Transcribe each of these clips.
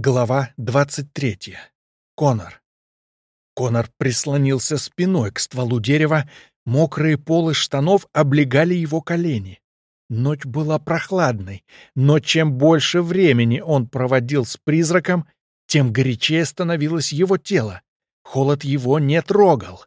Глава 23. Конор. Конор прислонился спиной к стволу дерева, мокрые полы штанов облегали его колени. Ночь была прохладной, но чем больше времени он проводил с призраком, тем горячее становилось его тело. Холод его не трогал.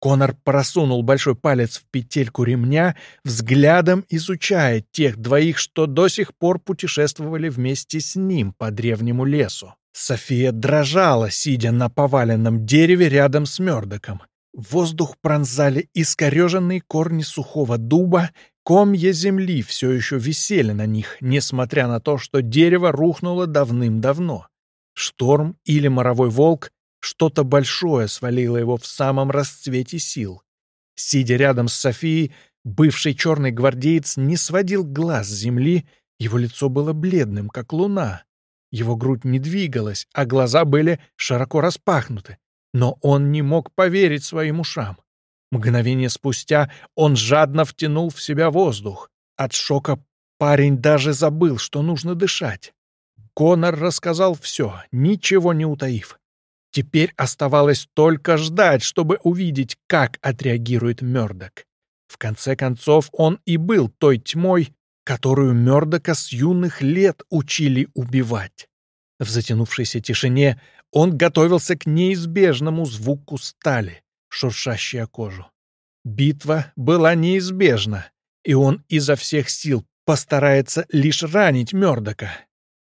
Конор просунул большой палец в петельку ремня, взглядом изучая тех двоих, что до сих пор путешествовали вместе с ним по древнему лесу. София дрожала, сидя на поваленном дереве рядом с Мёрдоком. Воздух пронзали искореженные корни сухого дуба, комья земли все еще висели на них, несмотря на то, что дерево рухнуло давным-давно. Шторм или моровой волк что-то большое свалило его в самом расцвете сил. Сидя рядом с Софией, бывший черный гвардеец не сводил глаз с земли, его лицо было бледным, как луна. Его грудь не двигалась, а глаза были широко распахнуты. Но он не мог поверить своим ушам. Мгновение спустя он жадно втянул в себя воздух. От шока парень даже забыл, что нужно дышать. Конор рассказал все, ничего не утаив. Теперь оставалось только ждать, чтобы увидеть, как отреагирует Мёрдок. В конце концов, он и был той тьмой, которую Мёрдока с юных лет учили убивать. В затянувшейся тишине он готовился к неизбежному звуку стали, шуршащей о кожу. Битва была неизбежна, и он изо всех сил постарается лишь ранить Мёрдока.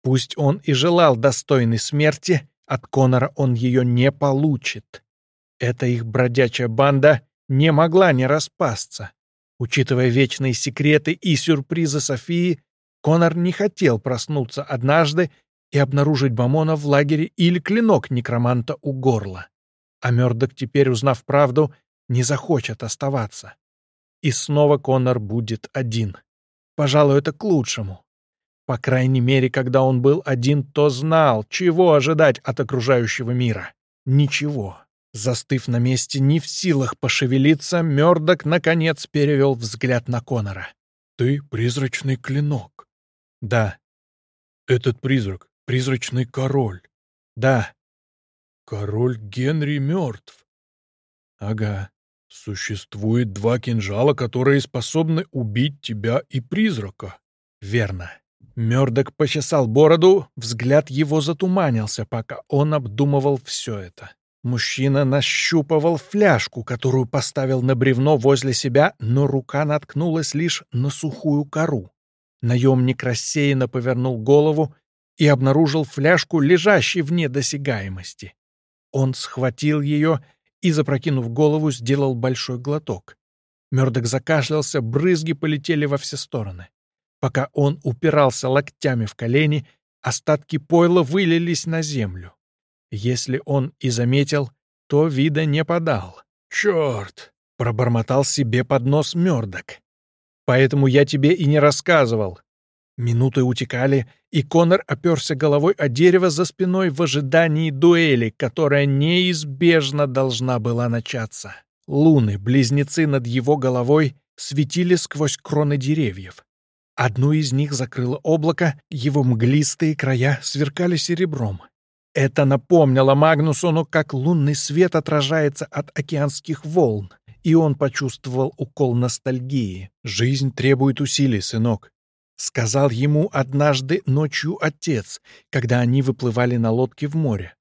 Пусть он и желал достойной смерти, от Конора он ее не получит. Эта их бродячая банда не могла не распасться. Учитывая вечные секреты и сюрпризы Софии, Конор не хотел проснуться однажды и обнаружить Бамона в лагере или клинок некроманта у горла. А Мёрдок теперь, узнав правду, не захочет оставаться. И снова Конор будет один. Пожалуй, это к лучшему. По крайней мере, когда он был один, то знал, чего ожидать от окружающего мира. Ничего. Застыв на месте, не в силах пошевелиться, Мёрдок наконец перевел взгляд на Конора. «Ты призрачный клинок?» «Да». «Этот призрак — призрачный король?» «Да». «Король Генри мертв?» «Ага». «Существует два кинжала, которые способны убить тебя и призрака?» «Верно». Мёрдок почесал бороду, взгляд его затуманился, пока он обдумывал все это. Мужчина нащупывал фляжку, которую поставил на бревно возле себя, но рука наткнулась лишь на сухую кору. Наемник рассеянно повернул голову и обнаружил фляжку, лежащей вне досягаемости. Он схватил ее и, запрокинув голову, сделал большой глоток. Мёрдок закашлялся, брызги полетели во все стороны. Пока он упирался локтями в колени, остатки пойла вылились на землю. Если он и заметил, то вида не подал. «Черт!» — пробормотал себе под нос Мёрдок. «Поэтому я тебе и не рассказывал». Минуты утекали, и Конор оперся головой о дерево за спиной в ожидании дуэли, которая неизбежно должна была начаться. Луны, близнецы над его головой, светили сквозь кроны деревьев. Одну из них закрыло облако, его мглистые края сверкали серебром. Это напомнило Магнусону, как лунный свет отражается от океанских волн, и он почувствовал укол ностальгии. «Жизнь требует усилий, сынок», — сказал ему однажды ночью отец, когда они выплывали на лодке в море.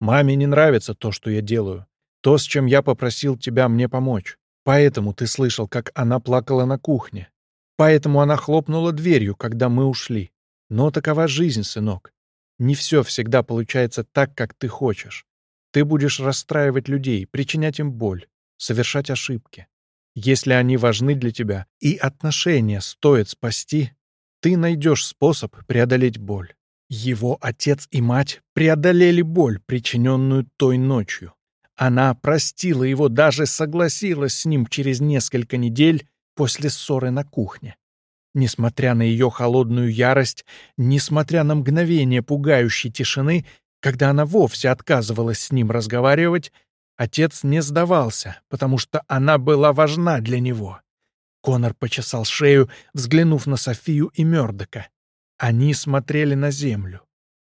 «Маме не нравится то, что я делаю, то, с чем я попросил тебя мне помочь. Поэтому ты слышал, как она плакала на кухне. Поэтому она хлопнула дверью, когда мы ушли. Но такова жизнь, сынок. Не все всегда получается так, как ты хочешь. Ты будешь расстраивать людей, причинять им боль, совершать ошибки. Если они важны для тебя и отношения стоит спасти, ты найдешь способ преодолеть боль. Его отец и мать преодолели боль, причиненную той ночью. Она простила его, даже согласилась с ним через несколько недель после ссоры на кухне. Несмотря на ее холодную ярость, несмотря на мгновение пугающей тишины, когда она вовсе отказывалась с ним разговаривать, отец не сдавался, потому что она была важна для него. Конор почесал шею, взглянув на Софию и Мёрдока. Они смотрели на землю.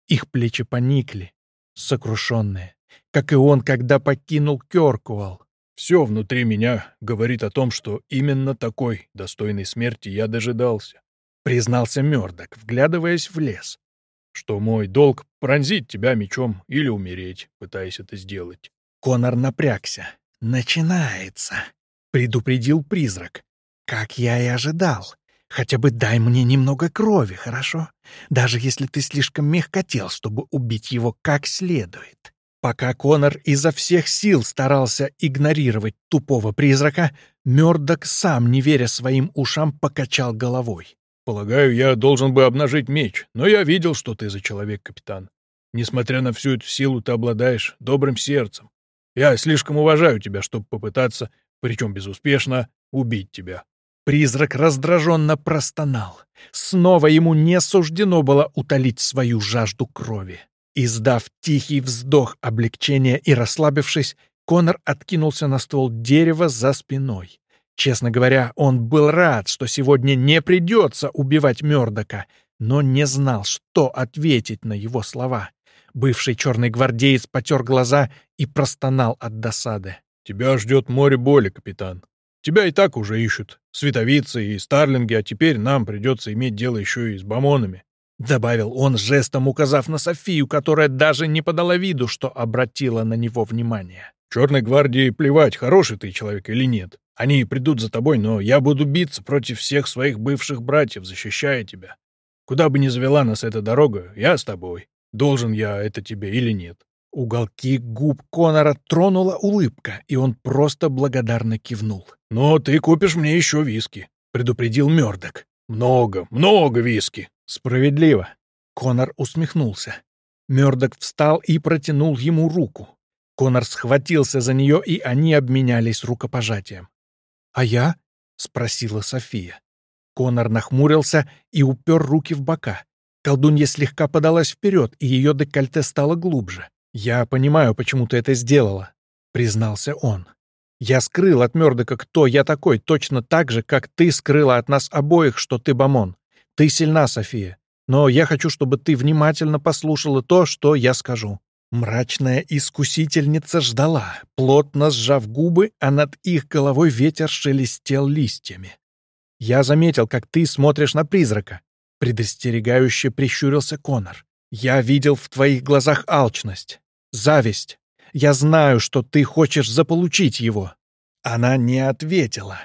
Их плечи поникли, сокрушенные, как и он, когда покинул Кёркуэлл. Все внутри меня говорит о том, что именно такой достойной смерти я дожидался, признался Мёрдок, вглядываясь в лес. Что мой долг — пронзить тебя мечом или умереть, пытаясь это сделать. Конор напрягся. «Начинается», — предупредил призрак. «Как я и ожидал. Хотя бы дай мне немного крови, хорошо? Даже если ты слишком мягкотел, чтобы убить его как следует». Пока Конор изо всех сил старался игнорировать тупого призрака, Мёрдок, сам не веря своим ушам, покачал головой. «Полагаю, я должен бы обнажить меч, но я видел, что ты за человек, капитан. Несмотря на всю эту силу, ты обладаешь добрым сердцем. Я слишком уважаю тебя, чтобы попытаться, причем безуспешно, убить тебя». Призрак раздраженно простонал. Снова ему не суждено было утолить свою жажду крови. Издав тихий вздох облегчения и расслабившись, Конор откинулся на ствол дерева за спиной. Честно говоря, он был рад, что сегодня не придется убивать Мёрдока, но не знал, что ответить на его слова. Бывший черный гвардеец потер глаза и простонал от досады. «Тебя ждет море боли, капитан. Тебя и так уже ищут. Световицы и старлинги, а теперь нам придется иметь дело еще и с бомонами. Добавил он, жестом указав на Софию, которая даже не подала виду, что обратила на него внимание. «Черной гвардии плевать, хороший ты человек или нет. Они придут за тобой, но я буду биться против всех своих бывших братьев, защищая тебя. Куда бы ни завела нас эта дорога, я с тобой. Должен я это тебе или нет?» Уголки губ Конора тронула улыбка, и он просто благодарно кивнул. «Но ты купишь мне еще виски», — предупредил Мёрдок. «Много, много виски». «Справедливо!» Конор усмехнулся. Мёрдок встал и протянул ему руку. Конор схватился за нее, и они обменялись рукопожатием. «А я?» — спросила София. Конор нахмурился и упер руки в бока. Колдунья слегка подалась вперед, и ее декольте стало глубже. «Я понимаю, почему ты это сделала», — признался он. «Я скрыл от Мёрдока, кто я такой, точно так же, как ты скрыла от нас обоих, что ты Бамон. Ты сильна, София, но я хочу, чтобы ты внимательно послушала то, что я скажу». Мрачная искусительница ждала, плотно сжав губы, а над их головой ветер шелестел листьями. «Я заметил, как ты смотришь на призрака», — предостерегающе прищурился Конор. «Я видел в твоих глазах алчность, зависть. Я знаю, что ты хочешь заполучить его». Она не ответила.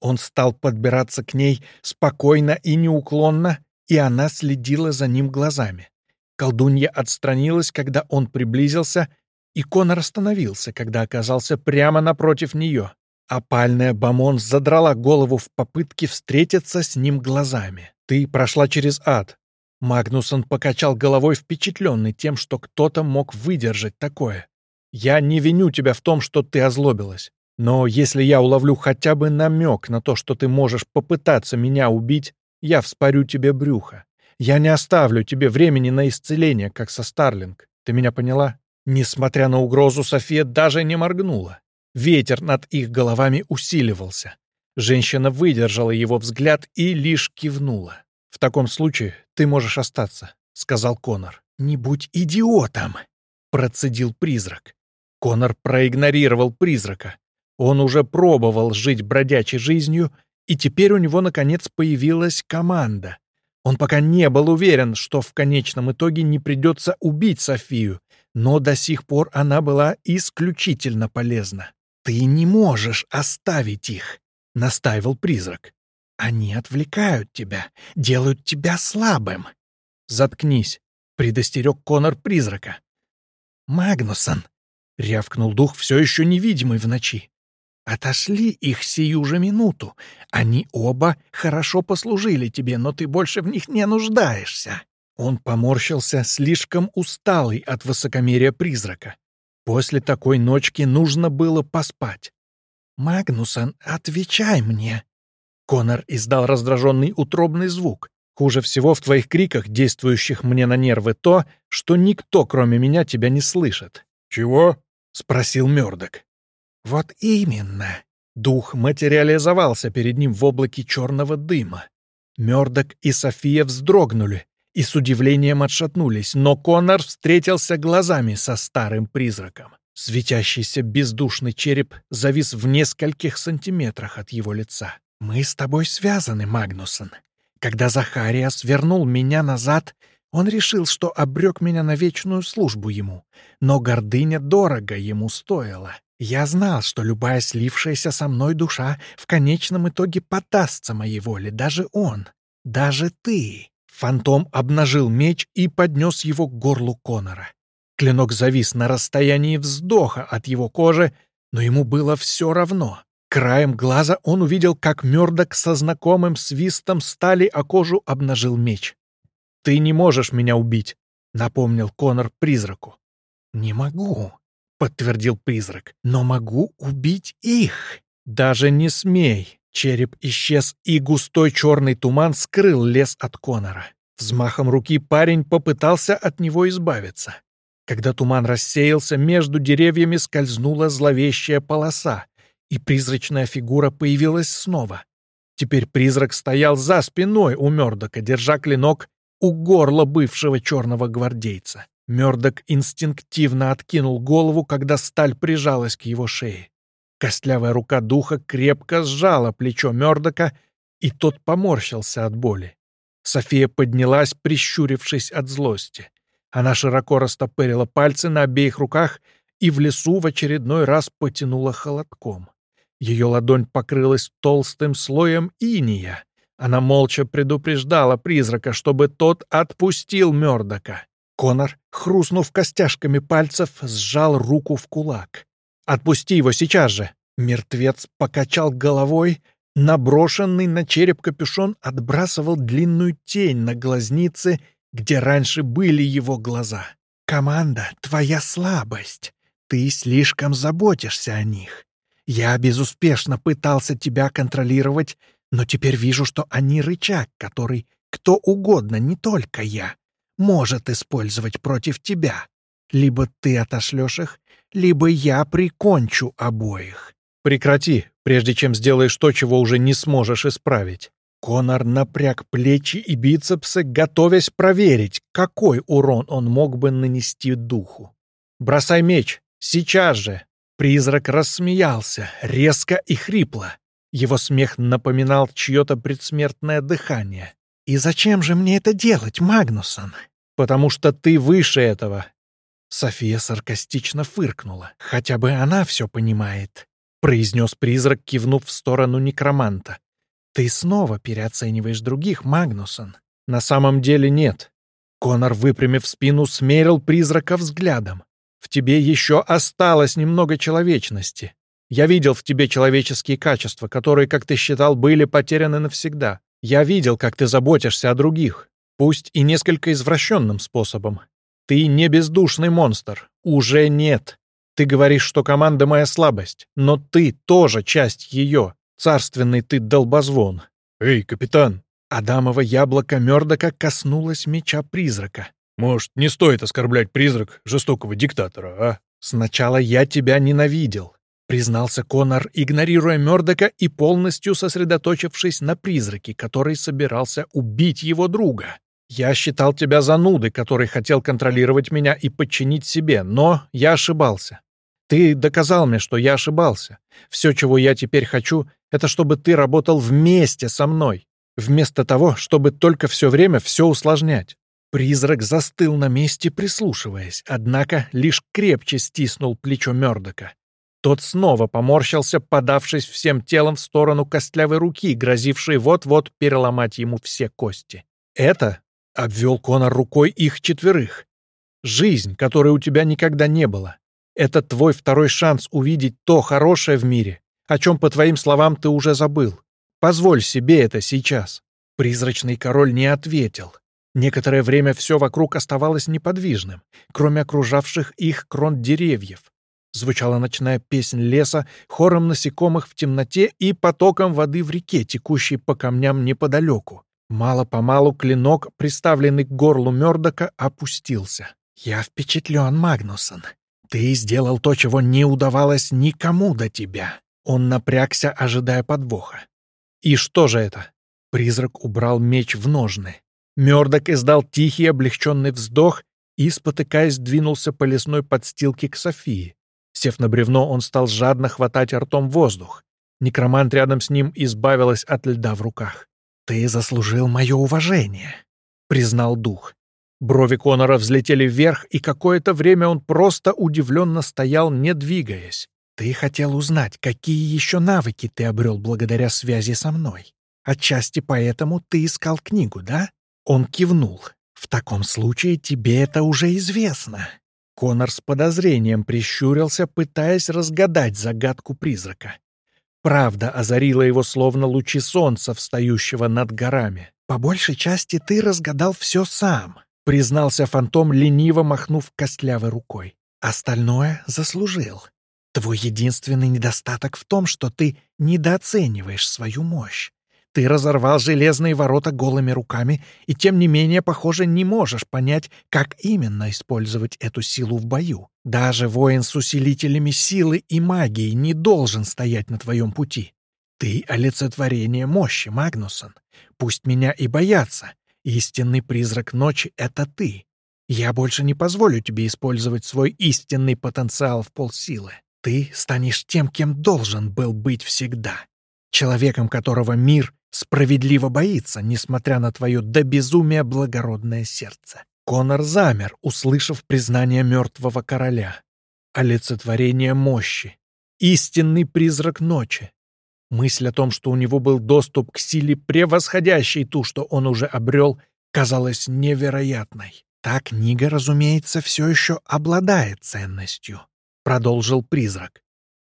Он стал подбираться к ней спокойно и неуклонно, и она следила за ним глазами. Колдунья отстранилась, когда он приблизился, и Конор остановился, когда оказался прямо напротив нее. Опальная Бамон задрала голову в попытке встретиться с ним глазами. «Ты прошла через ад». Магнусон покачал головой, впечатленный тем, что кто-то мог выдержать такое. «Я не виню тебя в том, что ты озлобилась. Но если я уловлю хотя бы намек на то, что ты можешь попытаться меня убить, я вспорю тебе брюхо. Я не оставлю тебе времени на исцеление, как со Старлинг. Ты меня поняла? Несмотря на угрозу, София даже не моргнула. Ветер над их головами усиливался. Женщина выдержала его взгляд и лишь кивнула. «В таком случае ты можешь остаться», — сказал Конор. «Не будь идиотом!» — процедил призрак. Конор проигнорировал призрака. Он уже пробовал жить бродячей жизнью, и теперь у него, наконец, появилась команда. Он пока не был уверен, что в конечном итоге не придется убить Софию, но до сих пор она была исключительно полезна. «Ты не можешь оставить их», — настаивал призрак. «Они отвлекают тебя, делают тебя слабым». «Заткнись», — предостерег Конор призрака. «Магнусон», — рявкнул дух, все еще невидимый в ночи. Отошли их сию же минуту. Они оба хорошо послужили тебе, но ты больше в них не нуждаешься». Он поморщился, слишком усталый от высокомерия призрака. После такой ночки нужно было поспать. «Магнусон, отвечай мне!» Конор издал раздраженный утробный звук. «Хуже всего в твоих криках, действующих мне на нервы, то, что никто, кроме меня, тебя не слышит». «Чего?» — спросил Мёрдок. Вот именно. Дух материализовался перед ним в облаке черного дыма. Мёрдок и София вздрогнули, и с удивлением отшатнулись, но Конор встретился глазами со старым призраком. Светящийся бездушный череп завис в нескольких сантиметрах от его лица. «Мы с тобой связаны, Магнусон. Когда Захариас вернул меня назад, он решил, что обрек меня на вечную службу ему, но гордыня дорого ему стоила. Я знал, что любая слившаяся со мной душа в конечном итоге подастся моей воле, даже он, даже ты. Фантом обнажил меч и поднес его к горлу Конора. Клинок завис на расстоянии вздоха от его кожи, но ему было все равно. Краем глаза он увидел, как Мёрдок со знакомым свистом стали о кожу обнажил меч. «Ты не можешь меня убить», — напомнил Конор призраку. «Не могу», — подтвердил призрак, — «но могу убить их». «Даже не смей!» Череп исчез, и густой черный туман скрыл лес от Конора. Взмахом руки парень попытался от него избавиться. Когда туман рассеялся, между деревьями скользнула зловещая полоса, и призрачная фигура появилась снова. Теперь призрак стоял за спиной у Мёрдока, держа клинок у горла бывшего черного гвардейца. Мёрдок инстинктивно откинул голову, когда сталь прижалась к его шее. Костлявая рука духа крепко сжала плечо Мёрдока, и тот поморщился от боли. София поднялась, прищурившись от злости. Она широко растопырила пальцы на обеих руках и в лесу в очередной раз потянула холодком. Ее ладонь покрылась толстым слоем иния, она молча предупреждала призрака, чтобы тот отпустил Мёрдока. Конор, хрустнув костяшками пальцев, сжал руку в кулак. «Отпусти его сейчас же!» Мертвец покачал головой, наброшенный на череп капюшон отбрасывал длинную тень на глазницы, где раньше были его глаза. «Команда, твоя слабость. Ты слишком заботишься о них. Я безуспешно пытался тебя контролировать, но теперь вижу, что они рычаг, который кто угодно, не только я, может использовать против тебя. Либо ты отошлешь их, либо я прикончу обоих. Прекрати, прежде чем сделаешь то, чего уже не сможешь исправить. Конор напряг плечи и бицепсы, готовясь проверить, какой урон он мог бы нанести духу. «Бросай меч! Сейчас же!» Призрак рассмеялся, резко и хрипло. Его смех напоминал чье-то предсмертное дыхание. «И зачем же мне это делать, Магнусон?» «Потому что ты выше этого!» София саркастично фыркнула. «Хотя бы она все понимает», — произнес призрак, кивнув в сторону некроманта. «Ты снова переоцениваешь других, Магнусон». «На самом деле нет». Конор, выпрямив спину, смерил призрака взглядом. «В тебе еще осталось немного человечности. Я видел в тебе человеческие качества, которые, как ты считал, были потеряны навсегда. Я видел, как ты заботишься о других, пусть и несколько извращенным способом. Ты не бездушный монстр. Уже нет. Ты говоришь, что команда моя слабость, но ты тоже часть ее. Царственный ты долбозвон. Эй, капитан! Адамово яблоко Мёрдока коснулось меча призрака. Может, не стоит оскорблять призрак жестокого диктатора, а? Сначала я тебя ненавидел, признался Конор, игнорируя Мёрдока и полностью сосредоточившись на призраке, который собирался убить его друга. «Я считал тебя занудой, который хотел контролировать меня и подчинить себе, но я ошибался. Ты доказал мне, что я ошибался. Все, чего я теперь хочу, это чтобы ты работал вместе со мной, вместо того, чтобы только все время все усложнять». Призрак застыл на месте, прислушиваясь, однако лишь крепче стиснул плечо Мёрдока. Тот снова поморщился, подавшись всем телом в сторону костлявой руки, грозившей вот-вот переломать ему все кости. «Это?» — обвел Конор рукой их четверых. «Жизнь, которой у тебя никогда не было. Это твой второй шанс увидеть то хорошее в мире, о чем, по твоим словам, ты уже забыл. Позволь себе это сейчас». Призрачный король не ответил. Некоторое время все вокруг оставалось неподвижным, кроме окружавших их крон деревьев, Звучала ночная песнь леса, хором насекомых в темноте и потоком воды в реке, текущей по камням неподалеку. Мало-помалу клинок, приставленный к горлу Мёрдока, опустился. «Я впечатлен, Магнусон. Ты сделал то, чего не удавалось никому до тебя». Он напрягся, ожидая подвоха. «И что же это?» Призрак убрал меч в ножны. Мёрдок издал тихий облегченный вздох и, спотыкаясь, двинулся по лесной подстилке к Софии. Сев на бревно, он стал жадно хватать ртом воздух. Некромант рядом с ним избавилась от льда в руках. «Ты заслужил мое уважение», — признал дух. Брови Конора взлетели вверх, и какое-то время он просто удивленно стоял, не двигаясь. «Ты хотел узнать, какие еще навыки ты обрел благодаря связи со мной. Отчасти поэтому ты искал книгу, да?» Он кивнул. «В таком случае тебе это уже известно». Конор с подозрением прищурился, пытаясь разгадать загадку призрака. Правда озарила его словно лучи солнца, встающего над горами. «По большей части ты разгадал все сам», — признался фантом, лениво махнув костлявой рукой. «Остальное заслужил. Твой единственный недостаток в том, что ты недооцениваешь свою мощь. Ты разорвал железные ворота голыми руками, и тем не менее, похоже, не можешь понять, как именно использовать эту силу в бою. Даже воин с усилителями силы и магии не должен стоять на твоем пути. Ты — олицетворение мощи, Магнусон. Пусть меня и боятся. Истинный призрак ночи — это ты. Я больше не позволю тебе использовать свой истинный потенциал в полсилы. Ты станешь тем, кем должен был быть всегда. Человеком, которого мир справедливо боится, несмотря на твое до безумия благородное сердце. Конор замер, услышав признание мертвого короля. Олицетворение мощи. Истинный призрак ночи. Мысль о том, что у него был доступ к силе, превосходящей ту, что он уже обрел, казалась невероятной. «Та книга, разумеется, все еще обладает ценностью», — продолжил призрак.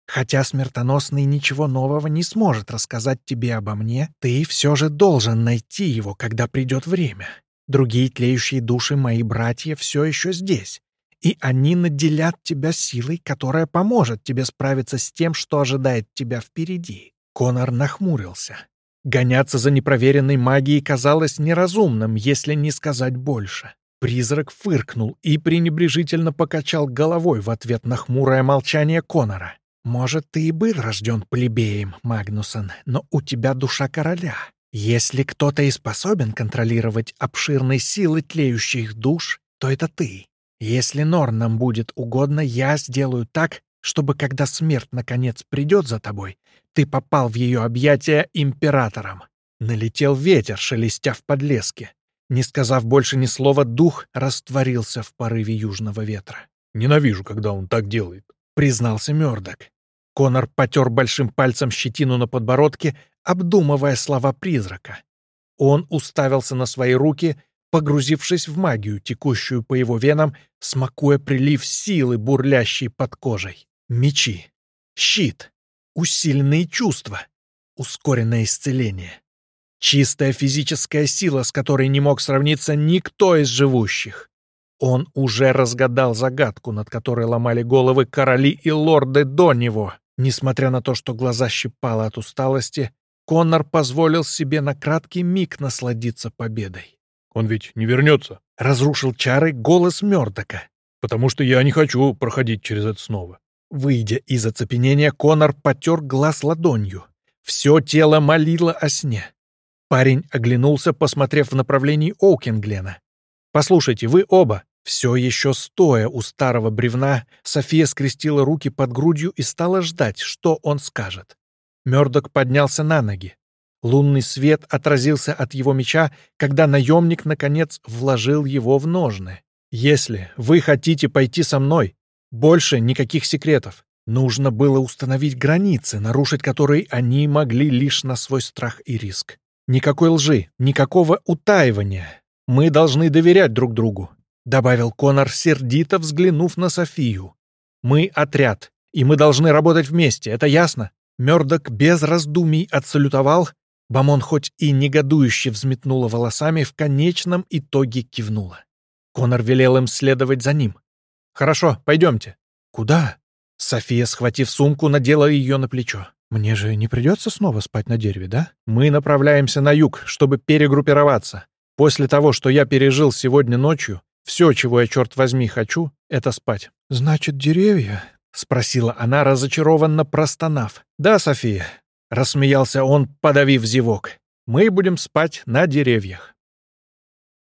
Хотя смертоносный ничего нового не сможет рассказать тебе обо мне, ты все же должен найти его, когда придет время. Другие тлеющие души мои братья все еще здесь, и они наделят тебя силой, которая поможет тебе справиться с тем, что ожидает тебя впереди». Конор нахмурился. Гоняться за непроверенной магией казалось неразумным, если не сказать больше. Призрак фыркнул и пренебрежительно покачал головой в ответ на хмурое молчание Конора. Может, ты и был рожден плебеем, Магнусон, но у тебя душа короля. Если кто-то и способен контролировать обширные силы тлеющих душ, то это ты. Если Норн нам будет угодно, я сделаю так, чтобы когда смерть наконец придет за тобой, ты попал в ее объятия императором. Налетел ветер, шелестя в подлеске. Не сказав больше ни слова, дух растворился в порыве южного ветра. «Ненавижу, когда он так делает», — признался Мёрдок. Конор потер большим пальцем щетину на подбородке, обдумывая слова призрака. Он уставился на свои руки, погрузившись в магию, текущую по его венам, смакуя прилив силы, бурлящей под кожей. Мечи, щит, усиленные чувства, ускоренное исцеление. Чистая физическая сила, с которой не мог сравниться никто из живущих. Он уже разгадал загадку, над которой ломали головы короли и лорды до него. Несмотря на то, что глаза щипало от усталости, Коннор позволил себе на краткий миг насладиться победой. «Он ведь не вернется?» — разрушил чары голос Мёрдока. «Потому что я не хочу проходить через это снова». Выйдя из оцепенения, Коннор потер глаз ладонью. Все тело молило о сне. Парень оглянулся, посмотрев в направлении Оукинглена. «Послушайте, вы оба, все еще стоя у старого бревна, София скрестила руки под грудью и стала ждать, что он скажет. Мёрдок поднялся на ноги. Лунный свет отразился от его меча, когда наемник, наконец, вложил его в ножны. «Если вы хотите пойти со мной, больше никаких секретов. Нужно было установить границы, нарушить которые они могли лишь на свой страх и риск. Никакой лжи, никакого утаивания. Мы должны доверять друг другу добавил Конор, сердито взглянув на Софию. «Мы отряд, и мы должны работать вместе, это ясно?» Мёрдок без раздумий отсалютовал, Бамон хоть и негодующе взметнула волосами, в конечном итоге кивнула. Конор велел им следовать за ним. «Хорошо, пойдемте». «Куда?» София, схватив сумку, надела ее на плечо. «Мне же не придется снова спать на дереве, да?» «Мы направляемся на юг, чтобы перегруппироваться. После того, что я пережил сегодня ночью, все, чего я, черт возьми, хочу, — это спать. «Значит, деревья?» — спросила она, разочарованно простонав. «Да, София», — рассмеялся он, подавив зевок. «Мы будем спать на деревьях».